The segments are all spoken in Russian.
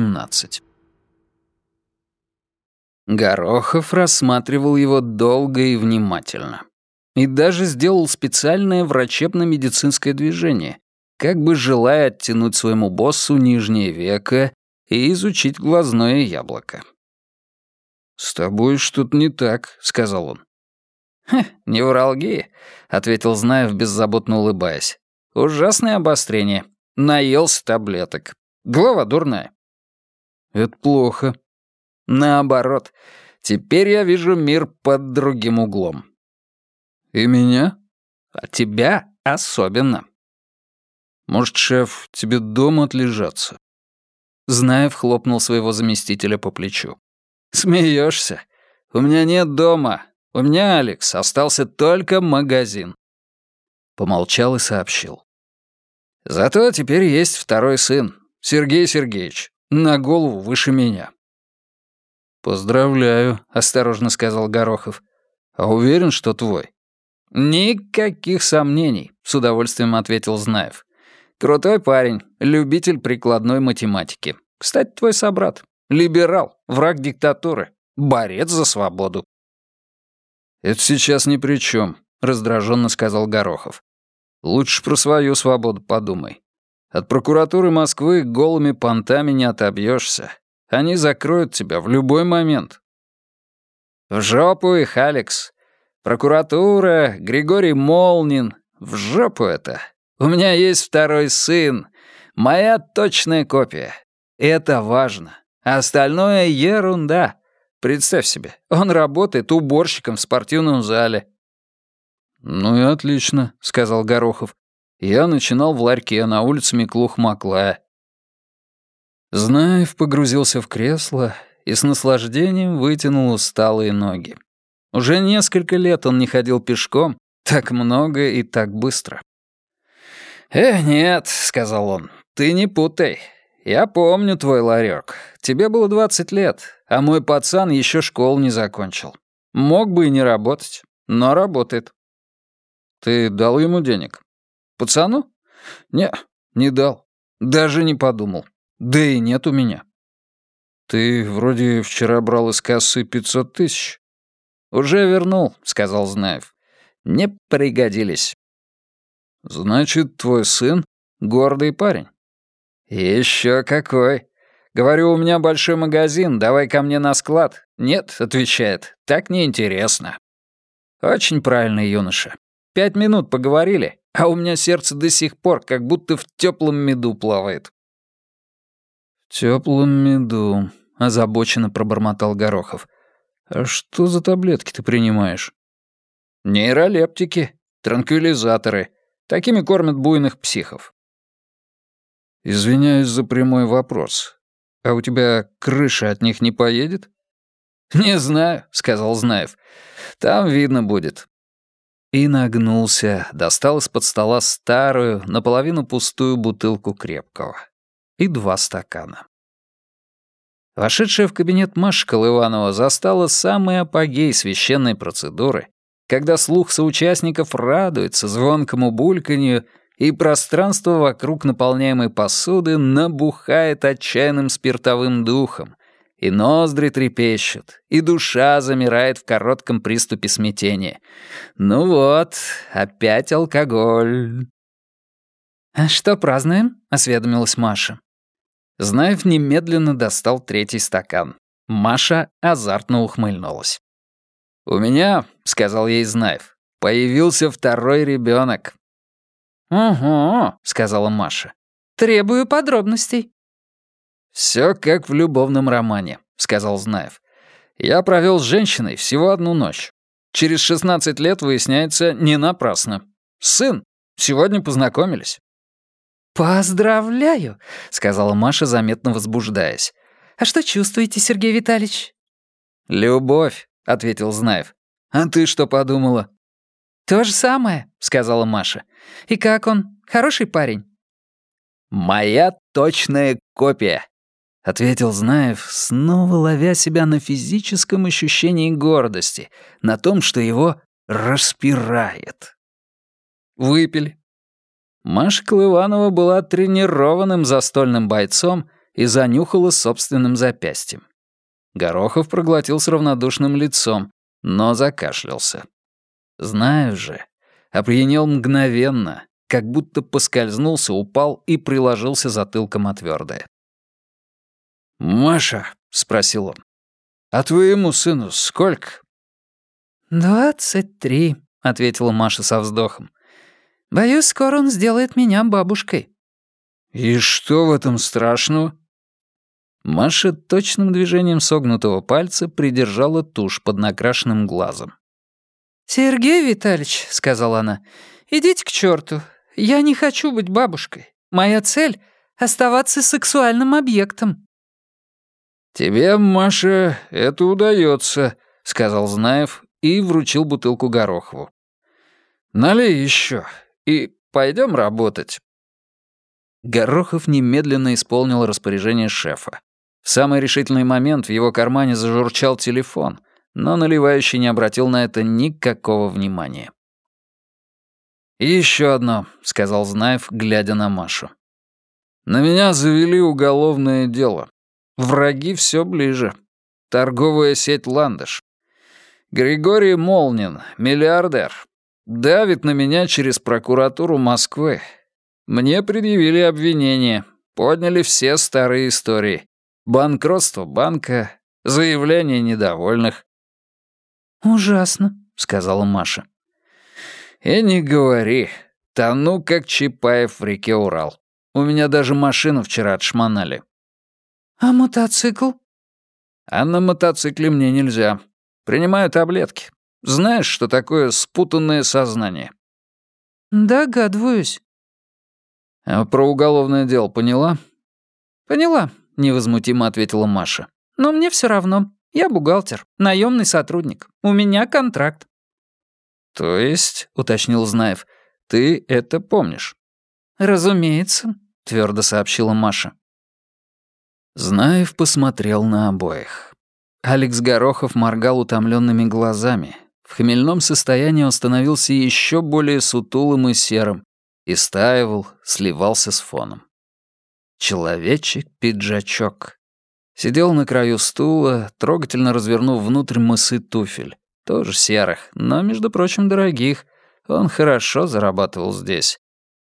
18. Горохов рассматривал его долго и внимательно. И даже сделал специальное врачебно-медицинское движение, как бы желая оттянуть своему боссу нижнее веко и изучить глазное яблоко. «С тобой что-то не так», — сказал он. «Хе, невралгия», — ответил Знаев, беззаботно улыбаясь. «Ужасное обострение. Наелся таблеток. Голова дурная». «Это плохо». «Наоборот. Теперь я вижу мир под другим углом». «И меня?» «А тебя особенно». «Может, шеф, тебе дома отлежаться?» Знаев хлопнул своего заместителя по плечу. «Смеешься? У меня нет дома. У меня, Алекс, остался только магазин». Помолчал и сообщил. «Зато теперь есть второй сын, Сергей Сергеевич, на голову выше меня». «Поздравляю», — осторожно сказал Горохов. «А уверен, что твой?» «Никаких сомнений», — с удовольствием ответил Знаев. «Крутой парень, любитель прикладной математики. Кстати, твой собрат. Либерал, враг диктатуры, борец за свободу». «Это сейчас ни при чем», — раздраженно сказал Горохов. «Лучше про свою свободу подумай. От прокуратуры Москвы голыми понтами не отобьешься. Они закроют тебя в любой момент». «В жопу их, Алекс. Прокуратура, Григорий Молнин. В жопу это. У меня есть второй сын. Моя точная копия. Это важно. А остальное — ерунда. Представь себе, он работает уборщиком в спортивном зале». «Ну и отлично», — сказал Горохов. «Я начинал в ларьке на улице Миклух-Маклая». Знаев погрузился в кресло и с наслаждением вытянул усталые ноги. Уже несколько лет он не ходил пешком, так много и так быстро. «Э, нет», — сказал он, — «ты не путай. Я помню твой ларек. Тебе было 20 лет, а мой пацан еще школу не закончил. Мог бы и не работать, но работает. Ты дал ему денег? Пацану? Не, не дал. Даже не подумал. Да и нет у меня. Ты вроде вчера брал из кассы 500 тысяч. Уже вернул, сказал Знаев. Не пригодились. Значит, твой сын гордый парень. Еще какой. Говорю, у меня большой магазин, давай ко мне на склад. Нет, отвечает, так неинтересно. Очень правильный юноша. Пять минут поговорили, а у меня сердце до сих пор как будто в теплом меду плавает. В теплом меду, озабоченно пробормотал Горохов. А что за таблетки ты принимаешь? Нейролептики, транквилизаторы. Такими кормят буйных психов. Извиняюсь за прямой вопрос. А у тебя крыша от них не поедет? Не знаю, сказал Знаев. Там видно будет. И нагнулся, достал из-под стола старую, наполовину пустую бутылку крепкого. И два стакана. Вошедшая в кабинет Маша Колыванова застала самый апогей священной процедуры, когда слух соучастников радуется звонкому бульканью и пространство вокруг наполняемой посуды набухает отчаянным спиртовым духом, и ноздри трепещут, и душа замирает в коротком приступе смятения. Ну вот, опять алкоголь. «А что празднуем?» — осведомилась Маша. Знаев немедленно достал третий стакан. Маша азартно ухмыльнулась. «У меня, — сказал ей Знаев, — появился второй ребенок. «Угу», — сказала Маша. «Требую подробностей». «Все как в любовном романе», — сказал Знаев. «Я провел с женщиной всего одну ночь. Через 16 лет выясняется не напрасно. Сын. Сегодня познакомились». «Поздравляю», — сказала Маша, заметно возбуждаясь. «А что чувствуете, Сергей Витальевич?» «Любовь», — ответил Знаев. «А ты что подумала?» «То же самое», — сказала Маша. «И как он? Хороший парень?» «Моя точная копия», — ответил Знаев, снова ловя себя на физическом ощущении гордости, на том, что его распирает. Выпили. Маша Клыванова была тренированным застольным бойцом и занюхала собственным запястьем. Горохов проглотил с равнодушным лицом, но закашлялся. Знаю же, опьянел мгновенно, как будто поскользнулся, упал и приложился затылком о твердое. «Маша», — спросил он, — «а твоему сыну сколько?» «Двадцать три», — ответила Маша со вздохом. «Боюсь, скоро он сделает меня бабушкой». «И что в этом страшного?» Маша точным движением согнутого пальца придержала тушь под накрашенным глазом. «Сергей Витальевич», — сказала она, — «идите к черту. Я не хочу быть бабушкой. Моя цель — оставаться сексуальным объектом». «Тебе, Маша, это удается», — сказал Знаев и вручил бутылку Горохову. «Налей еще и пойдем работать». Горохов немедленно исполнил распоряжение шефа. В самый решительный момент в его кармане зажурчал телефон, но наливающий не обратил на это никакого внимания. «И еще одно», — сказал Знаев, глядя на Машу. «На меня завели уголовное дело. Враги все ближе. Торговая сеть «Ландыш». Григорий Молнин, миллиардер. Давит на меня через прокуратуру Москвы. Мне предъявили обвинение, подняли все старые истории. Банкротство банка, заявление недовольных. «Ужасно», — сказала Маша. «И не говори. Тону, как Чапаев в реке Урал. У меня даже машину вчера отшмонали». «А мотоцикл?» «А на мотоцикле мне нельзя. Принимаю таблетки. Знаешь, что такое спутанное сознание?» «Догадываюсь». «А про уголовное дело поняла?» «Поняла. — невозмутимо ответила Маша. «Но мне все равно. Я бухгалтер, наемный сотрудник. У меня контракт». «То есть», — уточнил Знаев, — «ты это помнишь?» «Разумеется», — твердо сообщила Маша. Знаев посмотрел на обоих. Алекс Горохов моргал утомленными глазами. В хмельном состоянии он становился еще более сутулым и серым, истаивал, сливался с фоном. Человечек-пиджачок. Сидел на краю стула, трогательно развернув внутрь мысы туфель. Тоже серых, но, между прочим, дорогих. Он хорошо зарабатывал здесь.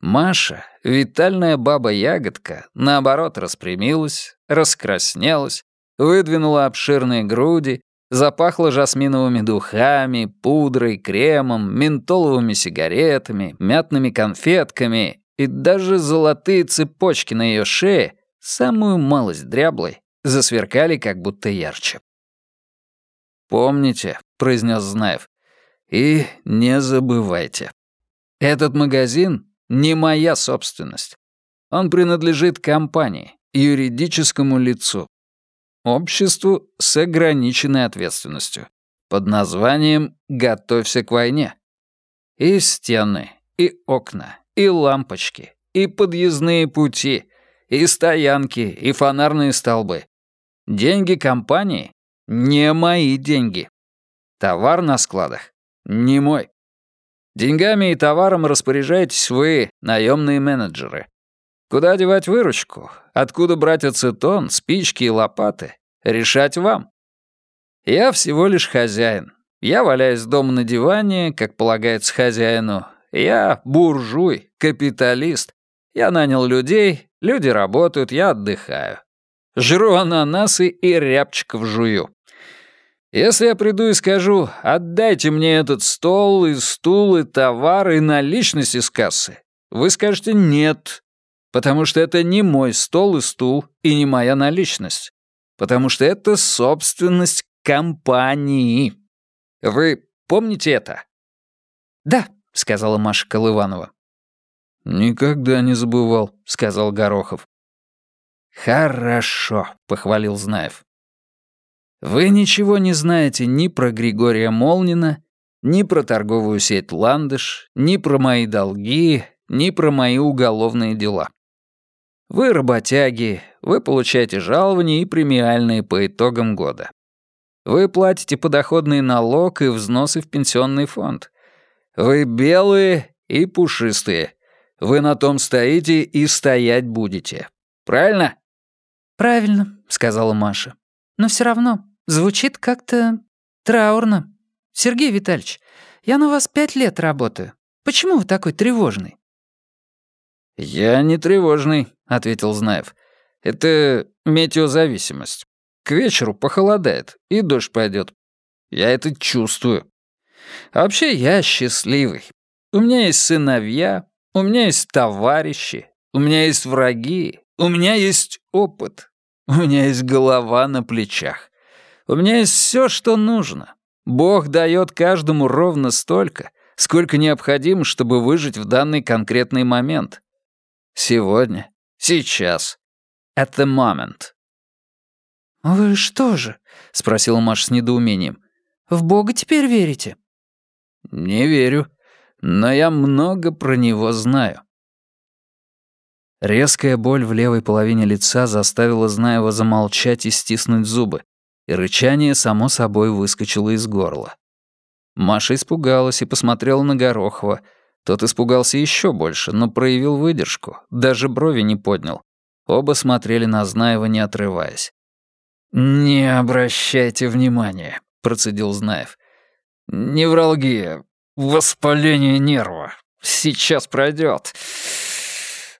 Маша, витальная баба-ягодка, наоборот, распрямилась, раскраснелась, выдвинула обширные груди, запахла жасминовыми духами, пудрой, кремом, ментоловыми сигаретами, мятными конфетками и даже золотые цепочки на ее шее, самую малость дряблой, засверкали как будто ярче. «Помните», — произнес Знаев, — «и не забывайте. Этот магазин не моя собственность. Он принадлежит компании, юридическому лицу, обществу с ограниченной ответственностью, под названием «Готовься к войне». И стены, и окна, и лампочки, и подъездные пути, и стоянки, и фонарные столбы. Деньги компании — не мои деньги. Товар на складах — не мой. Деньгами и товаром распоряжаетесь вы, наемные менеджеры. Куда девать выручку? Откуда брать ацетон, спички и лопаты? Решать вам. Я всего лишь хозяин. Я валяюсь дома на диване, как полагается хозяину, я буржуй, капиталист. Я нанял людей, люди работают, я отдыхаю. Жру ананасы и рябчиков жую. Если я приду и скажу, отдайте мне этот стол и стул и товар и наличность из кассы, вы скажете «нет», потому что это не мой стол и стул и не моя наличность, потому что это собственность компании. Вы помните это? Да, — сказала Маша Колыванова. «Никогда не забывал», — сказал Горохов. «Хорошо», — похвалил Знаев. «Вы ничего не знаете ни про Григория Молнина, ни про торговую сеть «Ландыш», ни про мои долги, ни про мои уголовные дела. Вы работяги, вы получаете жалования и премиальные по итогам года. Вы платите подоходный налог и взносы в пенсионный фонд. Вы белые и пушистые. Вы на том стоите и стоять будете. Правильно? «Правильно», — сказала Маша. «Но все равно звучит как-то траурно. Сергей Витальевич, я на вас пять лет работаю. Почему вы такой тревожный?» «Я не тревожный», — ответил Знаев. «Это метеозависимость. К вечеру похолодает, и дождь пойдет. Я это чувствую. А вообще я счастливый. У меня есть сыновья, у меня есть товарищи, у меня есть враги, у меня есть опыт, у меня есть голова на плечах. У меня есть все, что нужно. Бог дает каждому ровно столько, сколько необходимо, чтобы выжить в данный конкретный момент. Сегодня, сейчас, at the moment. «Вы что же?» — спросила Маша с недоумением. «В Бога теперь верите?» «Не верю, но я много про него знаю». Резкая боль в левой половине лица заставила Знаева замолчать и стиснуть зубы, и рычание само собой выскочило из горла. Маша испугалась и посмотрела на Горохова. Тот испугался еще больше, но проявил выдержку, даже брови не поднял. Оба смотрели на Знаева, не отрываясь. «Не обращайте внимания», — процедил Знаев. «Невралгия, воспаление нерва. Сейчас пройдет.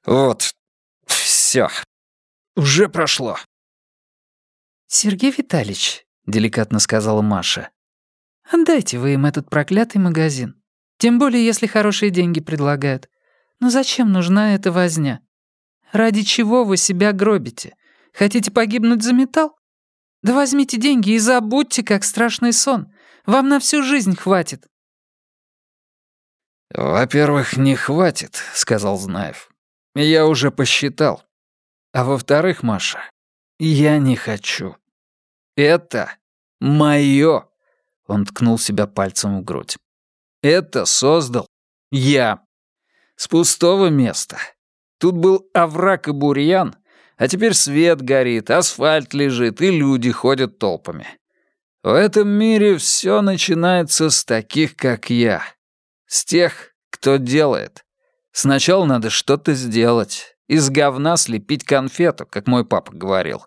Вот, все. Уже прошло». «Сергей Витальевич», — деликатно сказала Маша, «отдайте вы им этот проклятый магазин. Тем более, если хорошие деньги предлагают. Но зачем нужна эта возня? Ради чего вы себя гробите? Хотите погибнуть за металл? Да возьмите деньги и забудьте, как страшный сон. Вам на всю жизнь хватит». «Во-первых, не хватит», — сказал Знаев. «Я уже посчитал. А во-вторых, Маша, я не хочу. Это моё!» Он ткнул себя пальцем в грудь. «Это создал я. С пустого места. Тут был овраг и бурьян, а теперь свет горит, асфальт лежит, и люди ходят толпами. В этом мире все начинается с таких, как я. С тех, кто делает. Сначала надо что-то сделать. Из говна слепить конфету, как мой папа говорил.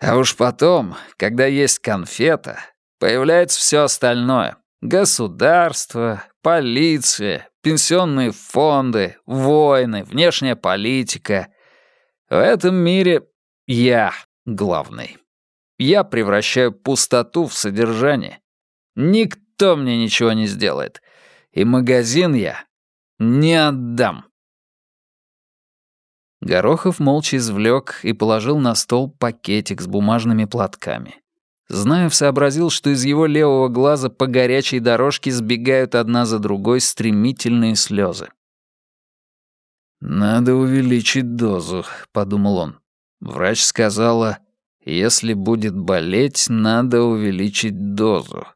А уж потом, когда есть конфета, появляется все остальное. Государство, полиция, пенсионные фонды, войны, внешняя политика — в этом мире я главный. Я превращаю пустоту в содержание. Никто мне ничего не сделает. И магазин я не отдам. Горохов молча извлек и положил на стол пакетик с бумажными платками. Знаев сообразил, что из его левого глаза по горячей дорожке сбегают одна за другой стремительные слезы. «Надо увеличить дозу», — подумал он. Врач сказала, если будет болеть, надо увеличить дозу.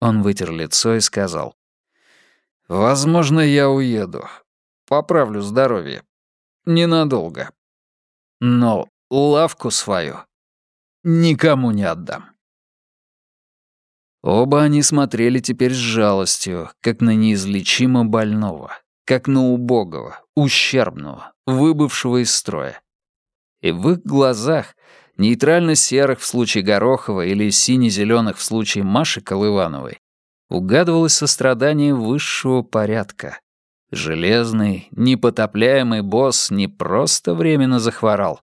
Он вытер лицо и сказал, «Возможно, я уеду. Поправлю здоровье. Ненадолго. Но лавку свою никому не отдам». Оба они смотрели теперь с жалостью, как на неизлечимо больного как на убогого, ущербного, выбывшего из строя. И в их глазах, нейтрально-серых в случае Горохова или сине-зеленых в случае Маши Колывановой, угадывалось сострадание высшего порядка. Железный, непотопляемый босс не просто временно захворал,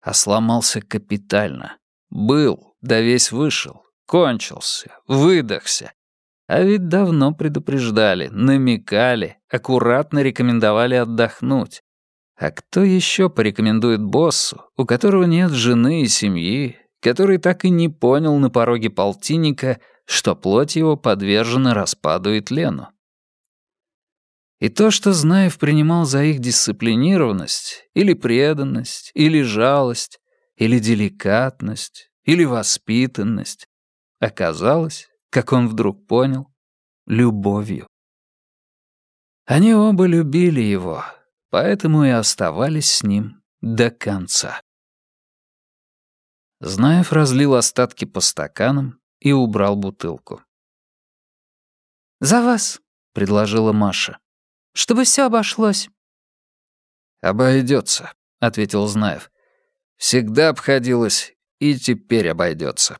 а сломался капитально. Был, да весь вышел, кончился, выдохся, а ведь давно предупреждали, намекали, аккуратно рекомендовали отдохнуть. А кто еще порекомендует боссу, у которого нет жены и семьи, который так и не понял на пороге полтинника, что плоть его подвержена распаду и тлену? И то, что Знаев принимал за их дисциплинированность, или преданность, или жалость, или деликатность, или воспитанность, оказалось как он вдруг понял, любовью. Они оба любили его, поэтому и оставались с ним до конца. Знаев разлил остатки по стаканам и убрал бутылку. «За вас», — предложила Маша, — «чтобы все обошлось». «Обойдется», — ответил Знаев. Всегда обходилось и теперь обойдется.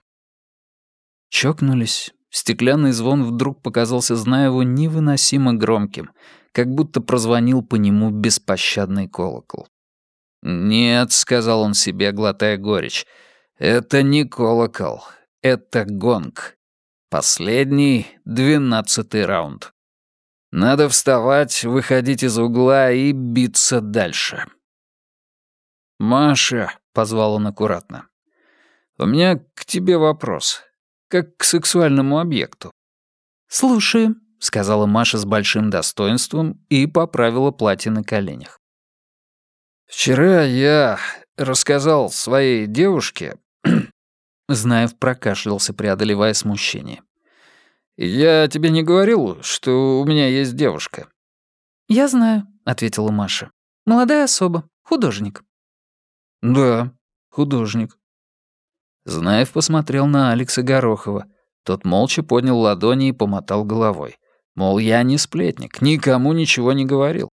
Чокнулись. Стеклянный звон вдруг показался Знаеву невыносимо громким, как будто прозвонил по нему беспощадный колокол. «Нет», — сказал он себе, глотая горечь, — «это не колокол, это гонг. Последний, двенадцатый раунд. Надо вставать, выходить из угла и биться дальше». «Маша», — позвал он аккуратно, — «у меня к тебе вопрос, как к сексуальному объекту». «Слушаю», — сказала Маша с большим достоинством и поправила платье на коленях. «Вчера я рассказал своей девушке...» Знаев прокашлялся, преодолевая смущение. «Я тебе не говорил, что у меня есть девушка?» «Я знаю», — ответила Маша. «Молодая особа, художник». «Да, художник». Знаев посмотрел на Алекса Горохова. Тот молча поднял ладони и помотал головой. Мол, я не сплетник, никому ничего не говорил.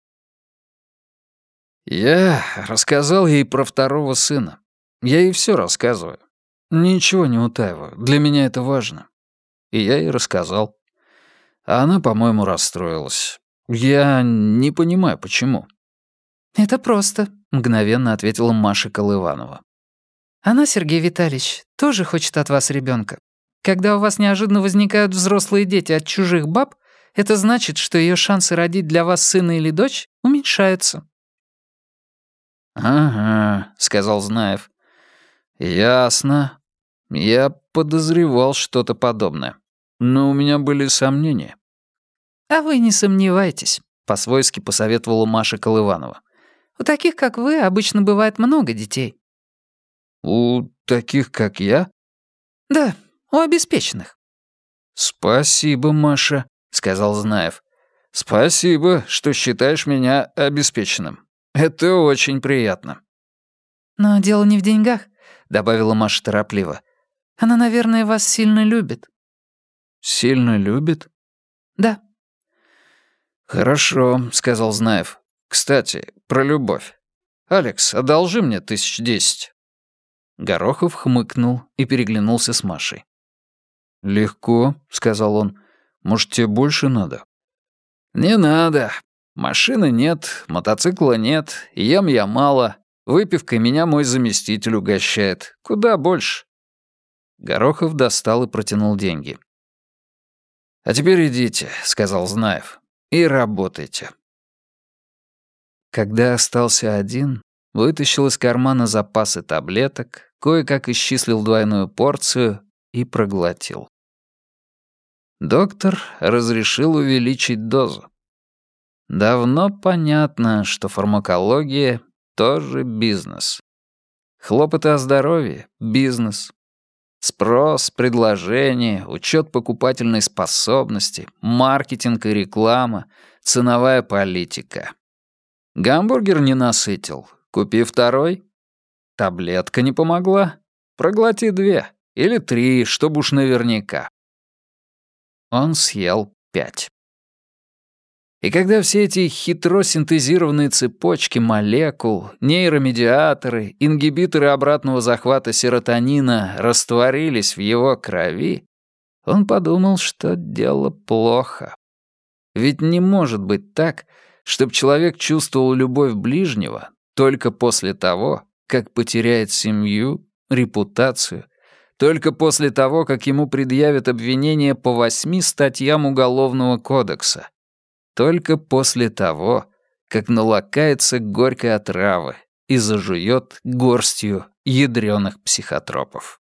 Я рассказал ей про второго сына. Я ей все рассказываю. Ничего не утаиваю. Для меня это важно. И я ей рассказал. А она, по-моему, расстроилась. Я не понимаю, почему. «Это просто», — мгновенно ответила Маша Колыванова. «Она, Сергей Витальевич, тоже хочет от вас ребенка. Когда у вас неожиданно возникают взрослые дети от чужих баб, это значит, что ее шансы родить для вас сына или дочь уменьшаются. «Ага», — сказал Знаев. «Ясно. Я подозревал что-то подобное. Но у меня были сомнения». «А вы не сомневайтесь», — по-свойски посоветовала Маша Колыванова. «У таких, как вы, обычно бывает много детей». «У таких, как я?» «Да, у обеспеченных». «Спасибо, Маша», — сказал Знаев. «Спасибо, что считаешь меня обеспеченным. Это очень приятно». «Но дело не в деньгах», — добавила Маша торопливо. «Она, наверное, вас сильно любит». «Сильно любит?» «Да». «Хорошо», — сказал Знаев. «Кстати, про любовь. Алекс, одолжи мне тысяч десять». Горохов хмыкнул и переглянулся с Машей. «Легко», — сказал он. «Может, тебе больше надо?» «Не надо. Машины нет, мотоцикла нет, ем я мало, выпивкой меня мой заместитель угощает. Куда больше?» Горохов достал и протянул деньги. «А теперь идите», — сказал Знаев, — «и работайте». Когда остался один, вытащил из кармана запасы таблеток, кое-как исчислил двойную порцию и проглотил. Доктор разрешил увеличить дозу. Давно понятно, что фармакология — тоже бизнес. Хлопоты о здоровье — бизнес. Спрос, предложение, учет покупательной способности, маркетинг и реклама, ценовая политика. Гамбургер не насытил. Купи второй. Таблетка не помогла. Проглоти две или три, чтобы уж наверняка. Он съел пять. И когда все эти хитро синтезированные цепочки молекул, нейромедиаторы, ингибиторы обратного захвата серотонина растворились в его крови, он подумал, что дело плохо. Ведь не может быть так, чтобы человек чувствовал любовь ближнего только после того, как потеряет семью, репутацию, только после того, как ему предъявят обвинение по восьми статьям Уголовного кодекса, только после того, как налакается горькой отравы и зажует горстью ядреных психотропов.